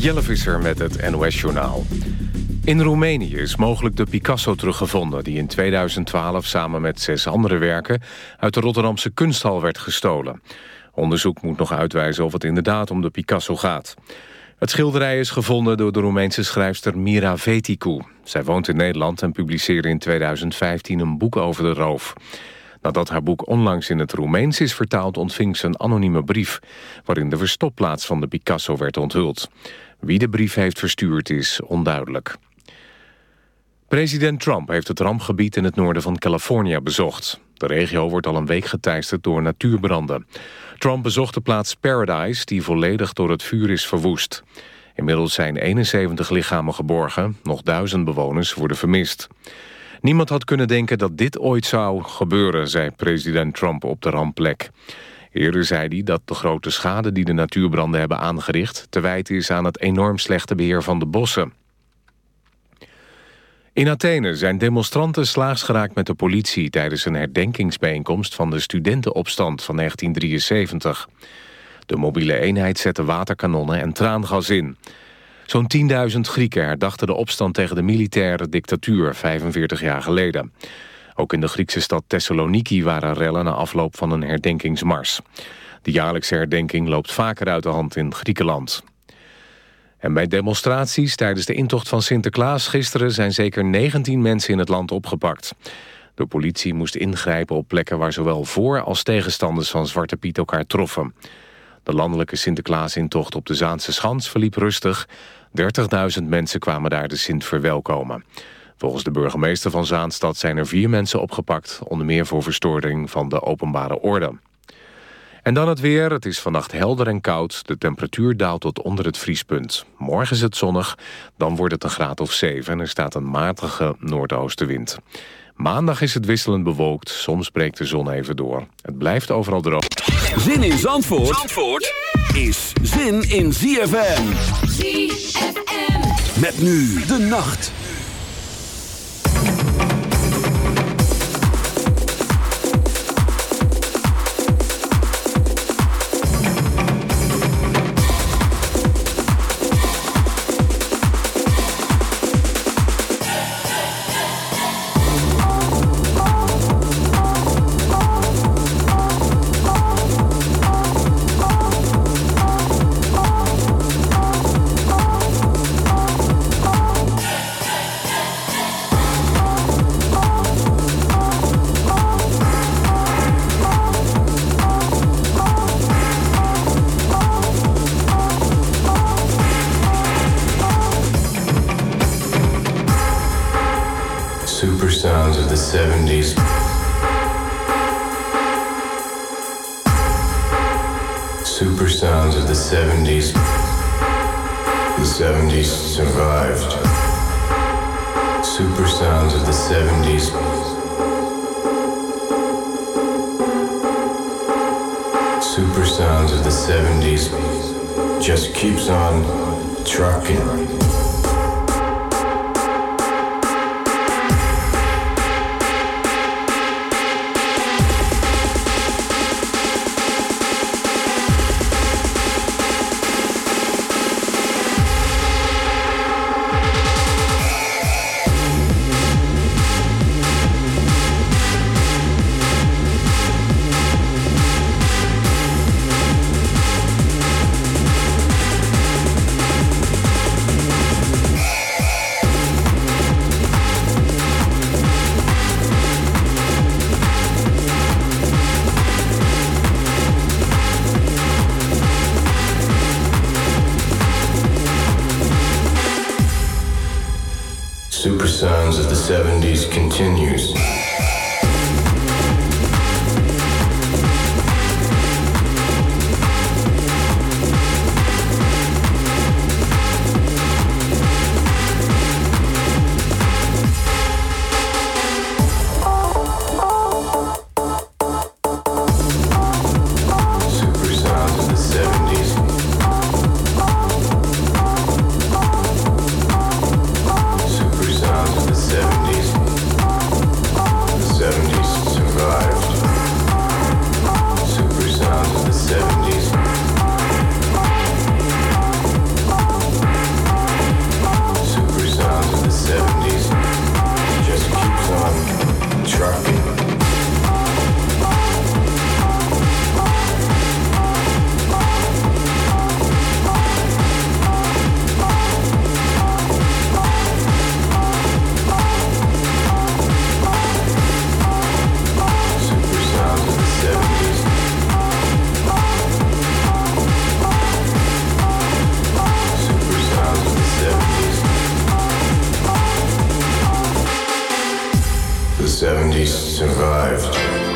Jelle Visser met het NOS-journaal. In Roemenië is mogelijk de Picasso teruggevonden... die in 2012 samen met zes andere werken... uit de Rotterdamse kunsthal werd gestolen. Onderzoek moet nog uitwijzen of het inderdaad om de Picasso gaat. Het schilderij is gevonden door de Roemeense schrijfster Mira Veticu. Zij woont in Nederland en publiceerde in 2015 een boek over de roof. Nadat haar boek onlangs in het Roemeens is vertaald... ontving ze een anonieme brief... waarin de verstopplaats van de Picasso werd onthuld. Wie de brief heeft verstuurd is onduidelijk. President Trump heeft het rampgebied in het noorden van Californië bezocht. De regio wordt al een week geteisterd door natuurbranden. Trump bezocht de plaats Paradise, die volledig door het vuur is verwoest. Inmiddels zijn 71 lichamen geborgen, nog duizend bewoners worden vermist. Niemand had kunnen denken dat dit ooit zou gebeuren, zei president Trump op de rampplek. Eerder zei hij dat de grote schade die de natuurbranden hebben aangericht... te wijten is aan het enorm slechte beheer van de bossen. In Athene zijn demonstranten slaags geraakt met de politie... tijdens een herdenkingsbijeenkomst van de studentenopstand van 1973. De mobiele eenheid zette waterkanonnen en traangas in. Zo'n 10.000 Grieken herdachten de opstand tegen de militaire dictatuur 45 jaar geleden. Ook in de Griekse stad Thessaloniki waren rellen na afloop van een herdenkingsmars. De jaarlijkse herdenking loopt vaker uit de hand in Griekenland. En bij demonstraties tijdens de intocht van Sinterklaas gisteren... zijn zeker 19 mensen in het land opgepakt. De politie moest ingrijpen op plekken waar zowel voor- als tegenstanders van Zwarte Piet elkaar troffen. De landelijke Sinterklaasintocht op de Zaanse Schans verliep rustig. 30.000 mensen kwamen daar de Sint verwelkomen. Volgens de burgemeester van Zaanstad zijn er vier mensen opgepakt... onder meer voor verstoring van de openbare orde. En dan het weer. Het is vannacht helder en koud. De temperatuur daalt tot onder het vriespunt. Morgen is het zonnig, dan wordt het een graad of 7... en er staat een matige noordoostenwind. Maandag is het wisselend bewolkt. Soms breekt de zon even door. Het blijft overal droog. Zin in Zandvoort, Zandvoort is zin in ZFM. ZFM. Met nu de nacht. 70s survived.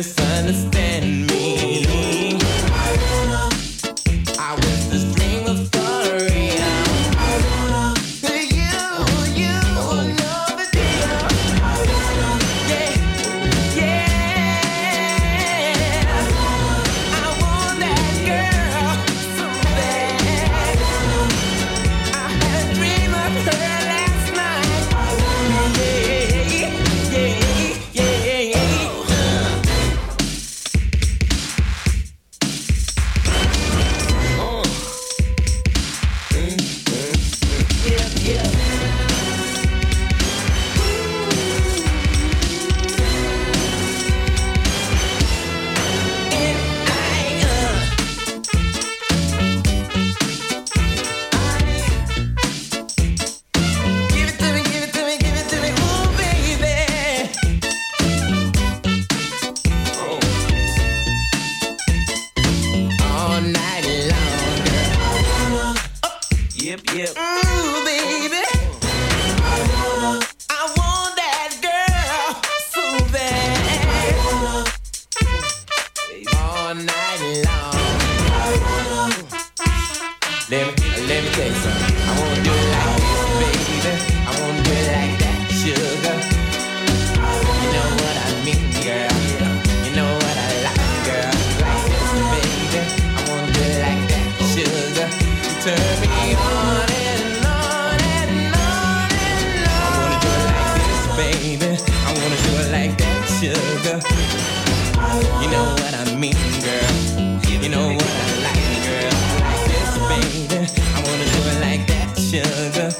misunderstand me. 写歌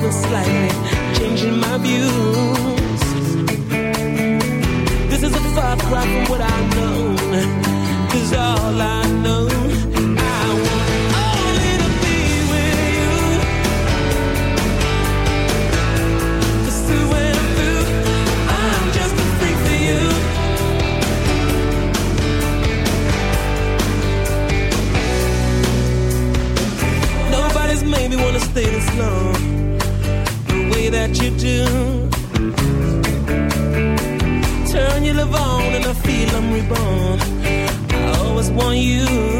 little slightly changing my views. This is a far cry from what I know. Cause all I know do. Turn your love on and I feel I'm reborn. I always want you.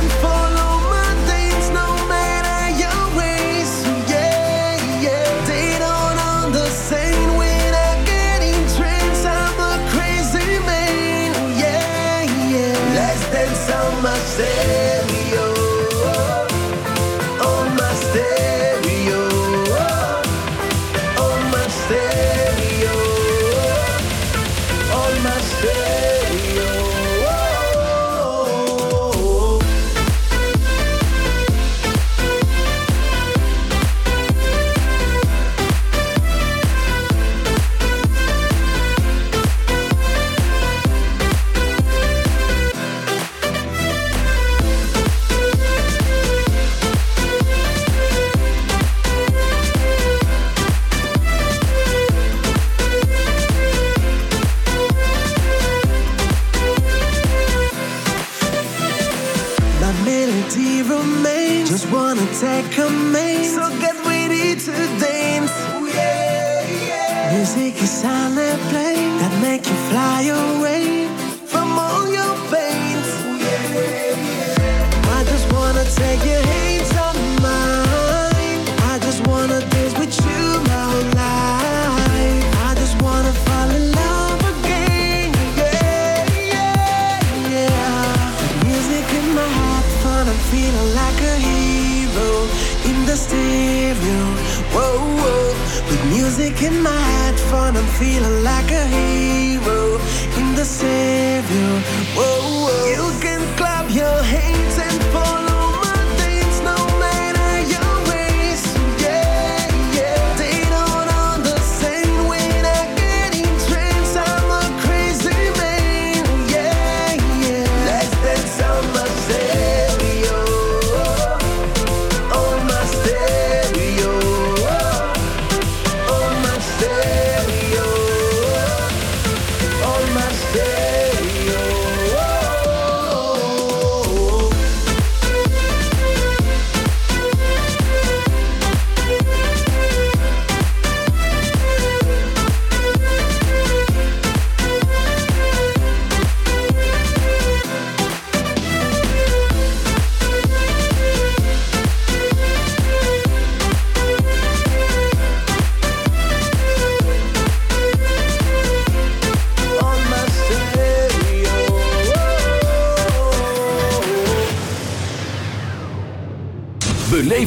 feeling like a hero, in the savior. Whoa.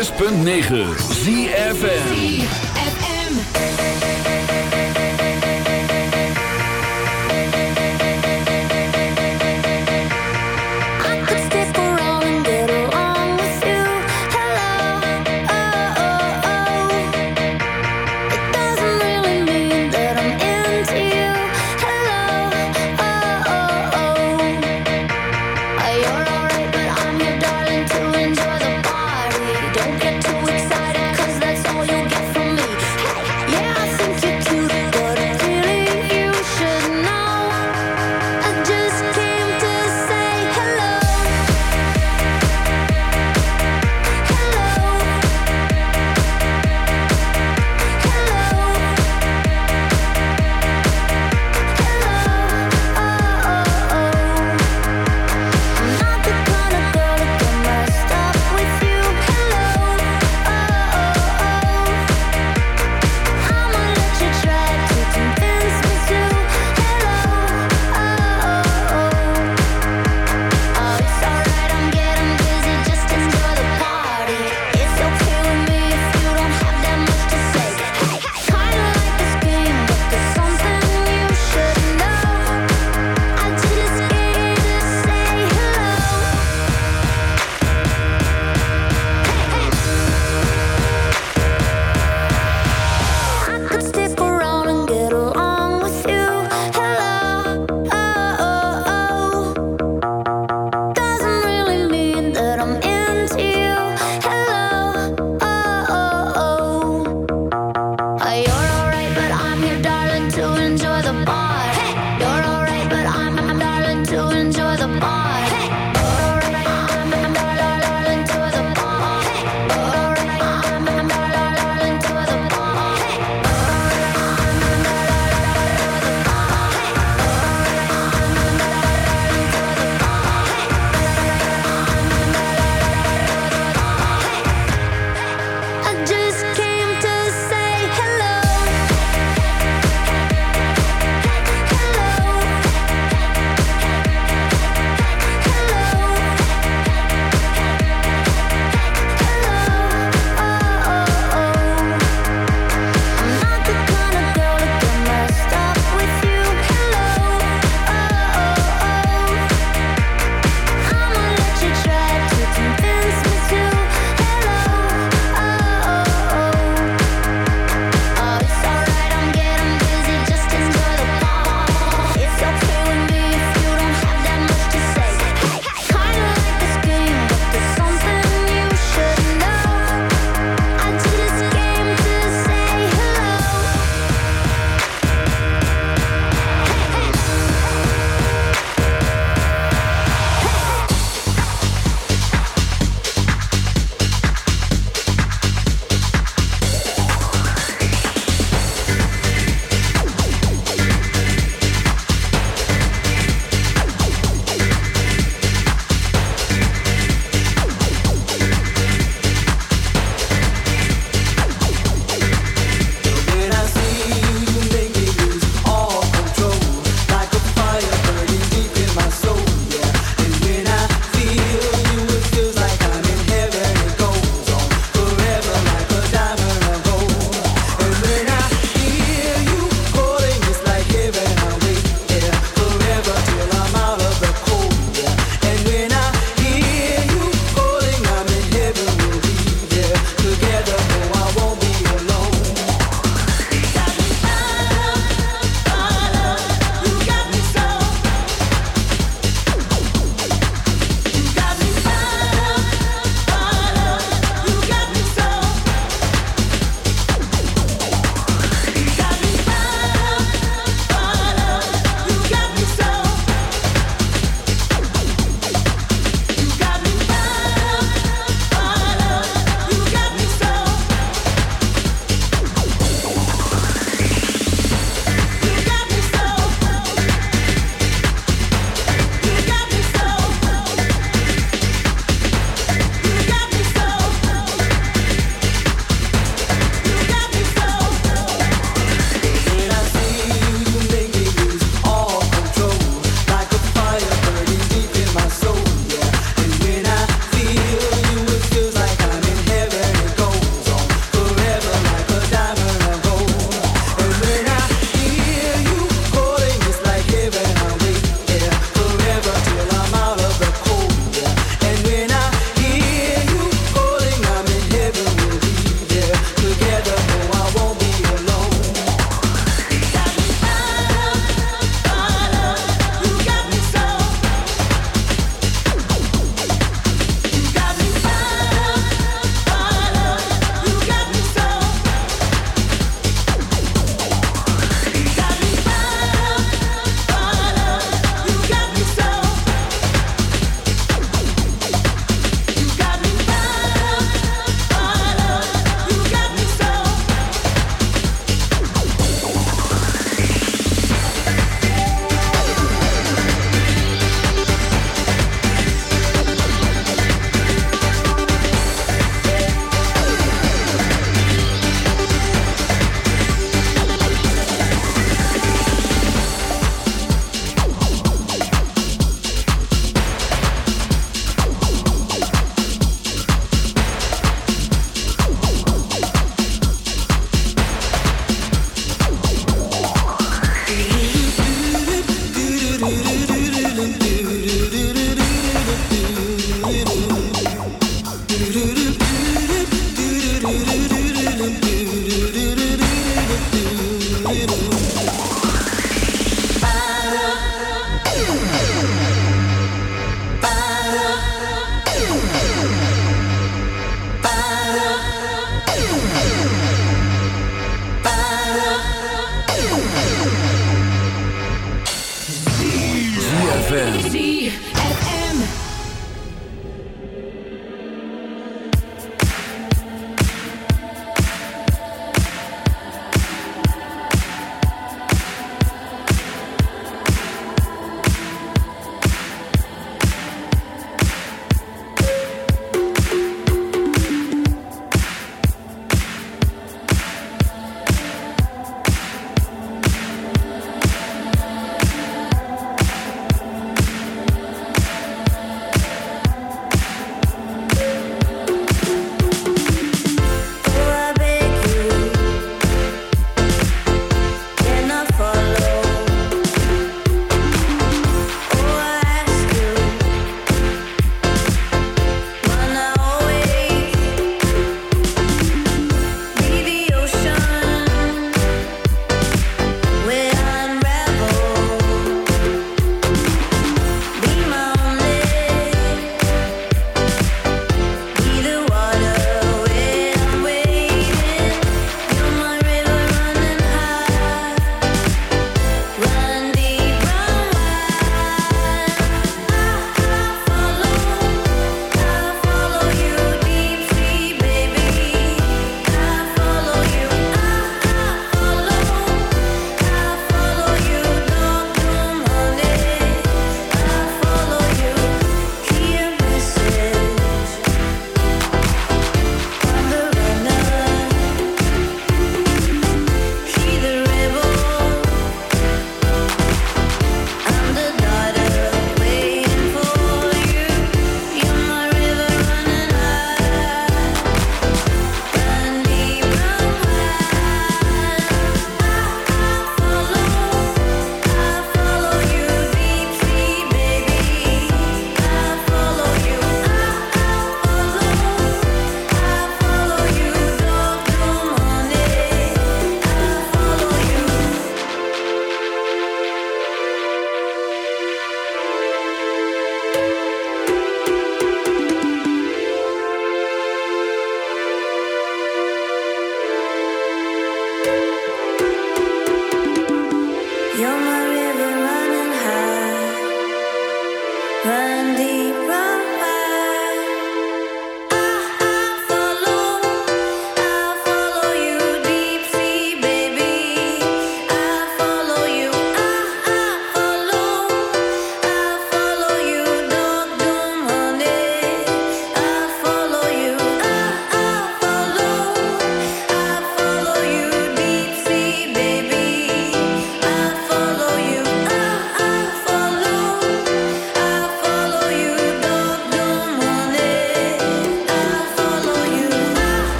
106.9 ZFN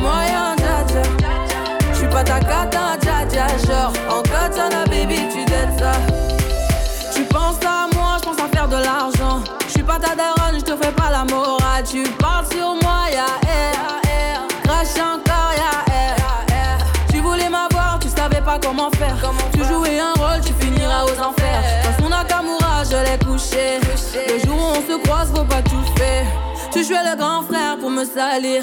Moyen, dja dja. J'suis pas ta cata, dja dja. Genre, en katana, baby, tu t'aides ça. Tu penses à moi, je pense à faire de l'argent. Je suis pas ta daronne, je te fais pas la morale. Tu parles sur moi, ya air. Crash encore, ya air. Tu voulais m'avoir, tu savais pas comment faire. tu jouais un rôle, tu finiras aux enfers. Dans son Nakamura, je l'ai couché. Le jour où on se croise, faut pas tout faire. Tu jouais le grand frère pour me salir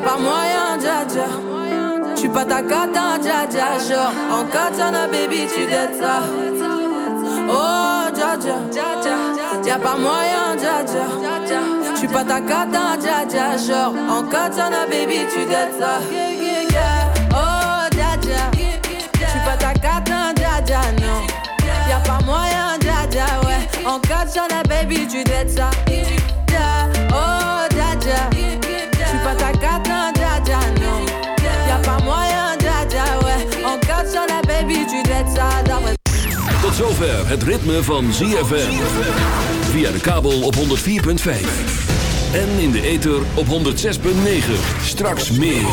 pas moyen, dja dja. J'suis pas ta cata, dja dja, genre en katana, baby, tu dettes ça. Oh, dja dja, y'a pas moyen, dja dja. J'suis pas ta cata, dja dja, genre en katana, baby, tu dettes ça. Oh, dja dja, j'suis pas ta cata, dja dja, non. Y'a pas moyen, dja dja, ouais. En katana, baby, tu dettes ça. Tot zover het ritme van ZFM. Via de kabel op 104.5. En in de ether op 106.9. Straks meer.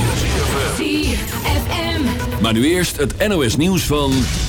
ZFM. Maar nu eerst het NOS nieuws van...